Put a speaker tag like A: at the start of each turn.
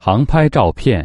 A: 航拍照片